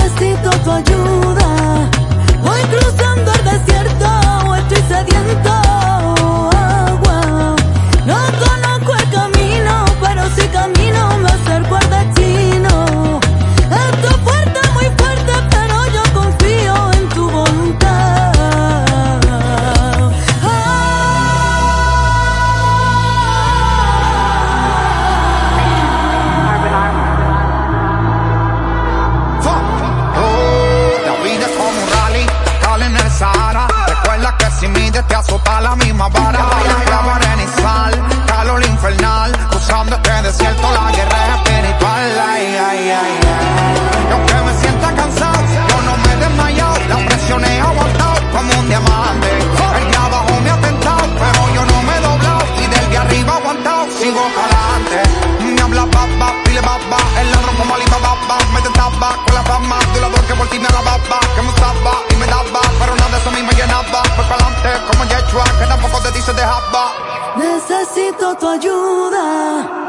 necesito tu ayuda. Ni de te azota la misma vara. La sal, calor infernal, usando este desierto la guerra espiritual. Ay, ay, ay, Y aunque me sienta cansado, yo no me he desmayado, la presión he aguantado como un diamante. El de abajo me ha tentado, pero yo no me he doblado y del de arriba aguantado, sigo calante. Necesito tu ayuda